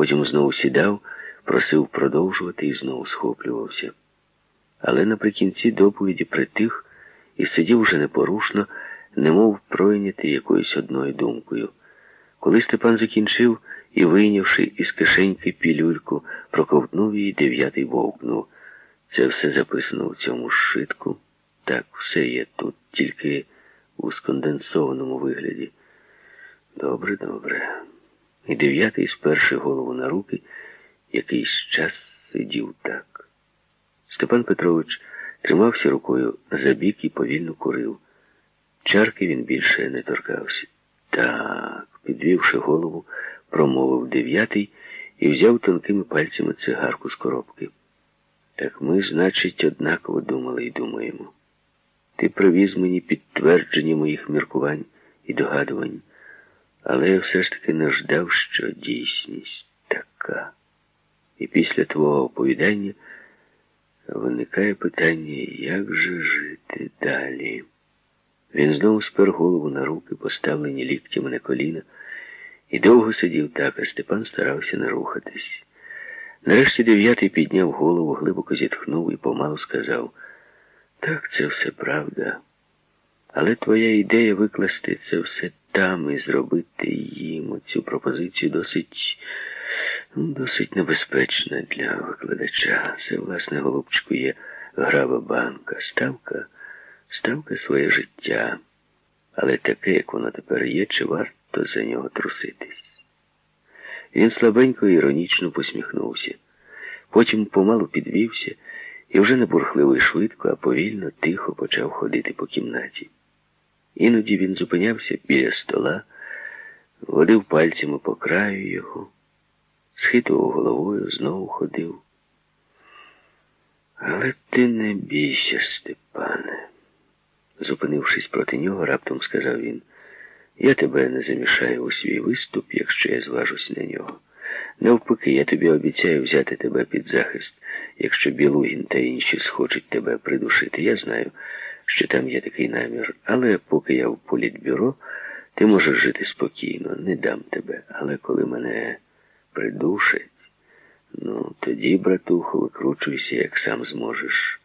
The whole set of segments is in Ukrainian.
Потім знову сідав, просив продовжувати і знову схоплювався. Але наприкінці доповіді притих і сидів уже непорушно, немов пройнятий якоюсь одною думкою. Коли Степан закінчив і, вийнявши із кишеньки пілюльку, проковтнув її, дев'ятий вовкнув. Це все записано в цьому шитку. Так, все є тут, тільки у сконденсованому вигляді. Добре, добре. І дев'ятий, сперши голову на руки, якийсь час сидів так. Степан Петрович тримався рукою за бік і повільно курив. Чарки він більше не торкався. Так, підвівши голову, промовив дев'ятий і взяв тонкими пальцями цигарку з коробки. Так ми, значить, однаково думали і думаємо. Ти привіз мені підтвердження моїх міркувань і догадувань, але я все ж таки не ждав, що дійсність така. І після твого оповідання виникає питання, як же жити далі. Він знову спер голову на руки, поставлені ліктями на коліна, і довго сидів так, а Степан старався не рухатись. Нарешті дев'ятий підняв голову, глибоко зітхнув і помалу сказав, так, це все правда. Але твоя ідея викласти це все там і зробити їм цю пропозицію досить ну, досить небезпечна для викладача. Це, власне, голубчику, є грава банка, ставка, ставка своє життя. Але таке, як воно тепер є, чи варто за нього труситись? Він слабенько і іронічно посміхнувся. Потім помалу підвівся і вже не бурхливо і швидко, а повільно, тихо почав ходити по кімнаті. Іноді він зупинявся біля стола, водив пальцями по краю його, схитував головою, знову ходив. Але ти не бійся, Степане. Зупинившись проти нього, раптом сказав він, я тебе не замішаю у свій виступ, якщо я зважусь на нього. Навпаки, я тобі обіцяю взяти тебе під захист, якщо Білугін та інші схочуть тебе придушити. Я знаю, що там є такий намір. Але поки я в політбюро, ти можеш жити спокійно, не дам тебе. Але коли мене придушать, ну тоді, братуху, викручуйся, як сам зможеш.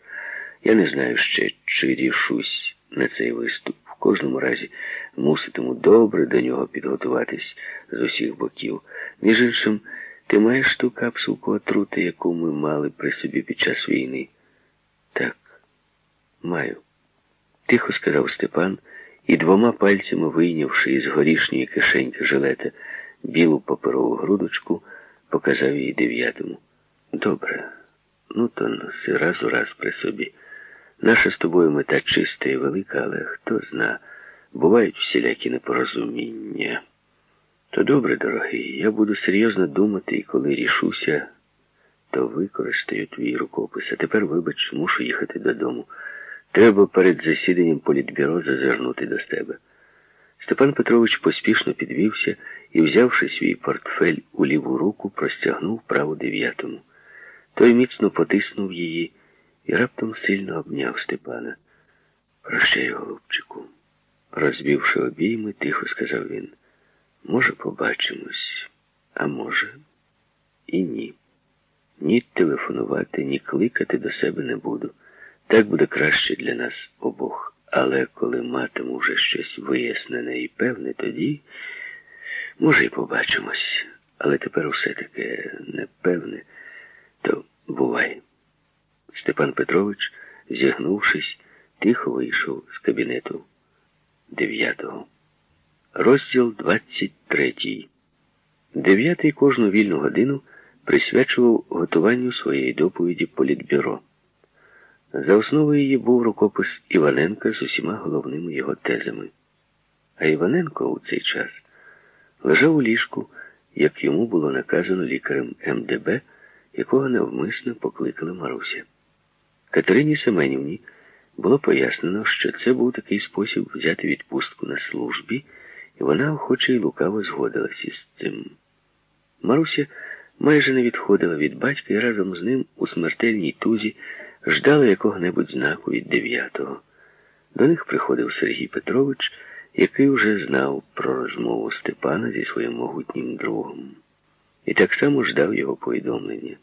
Я не знаю ще, чи рішусь на цей виступ. В кожному разі муситиму добре до нього підготуватись з усіх боків. Між іншим, ти маєш ту капсулку отрути, яку ми мали при собі під час війни? Так, маю. Тихо сказав Степан і двома пальцями вийнявши із горішньої кишеньки жилета білу паперову грудочку, показав її дев'ятому. Добре, ну то носи раз у раз при собі. Наша з тобою мета чиста і велика, але хто зна, бувають всілякі непорозуміння. То добре, дорогий, я буду серйозно думати, і коли рішуся, то використаю твій рукопис. А тепер, вибач, мушу їхати додому. Треба перед засіданням політбюро зазирнути до тебе. Степан Петрович поспішно підвівся і, взявши свій портфель у ліву руку, простягнув праву дев'ятому. Той міцно потиснув її і раптом сильно обняв Степана. Прощай, голубчику. Розбивши обійми, тихо сказав він. Може, побачимось, а може, і ні. Ні телефонувати, ні кликати до себе не буду. Так буде краще для нас обох. Але коли матиму вже щось вияснене і певне, тоді, може, і побачимось. Але тепер усе таке непевне, то бувай. Степан Петрович, зігнувшись, тихо вийшов з кабінету дев'ятого. Розділ 23. Дев'ятий кожну вільну годину присвячував готуванню своєї доповіді Політбюро. За основою її був рукопис Іваненка з усіма головними його тезами. А Іваненко у цей час лежав у ліжку, як йому було наказано лікарем МДБ, якого навмисно покликала Маруся. Катерині Семенівні було пояснено, що це був такий спосіб взяти відпустку на службі, і вона охоче й лукаво згодилася із цим. Маруся майже не відходила від батька і разом з ним у смертельній тузі ждала якого-небудь знаку від дев'ятого. До них приходив Сергій Петрович, який уже знав про розмову Степана зі своїм могутнім другом. і так само ждав його повідомлення.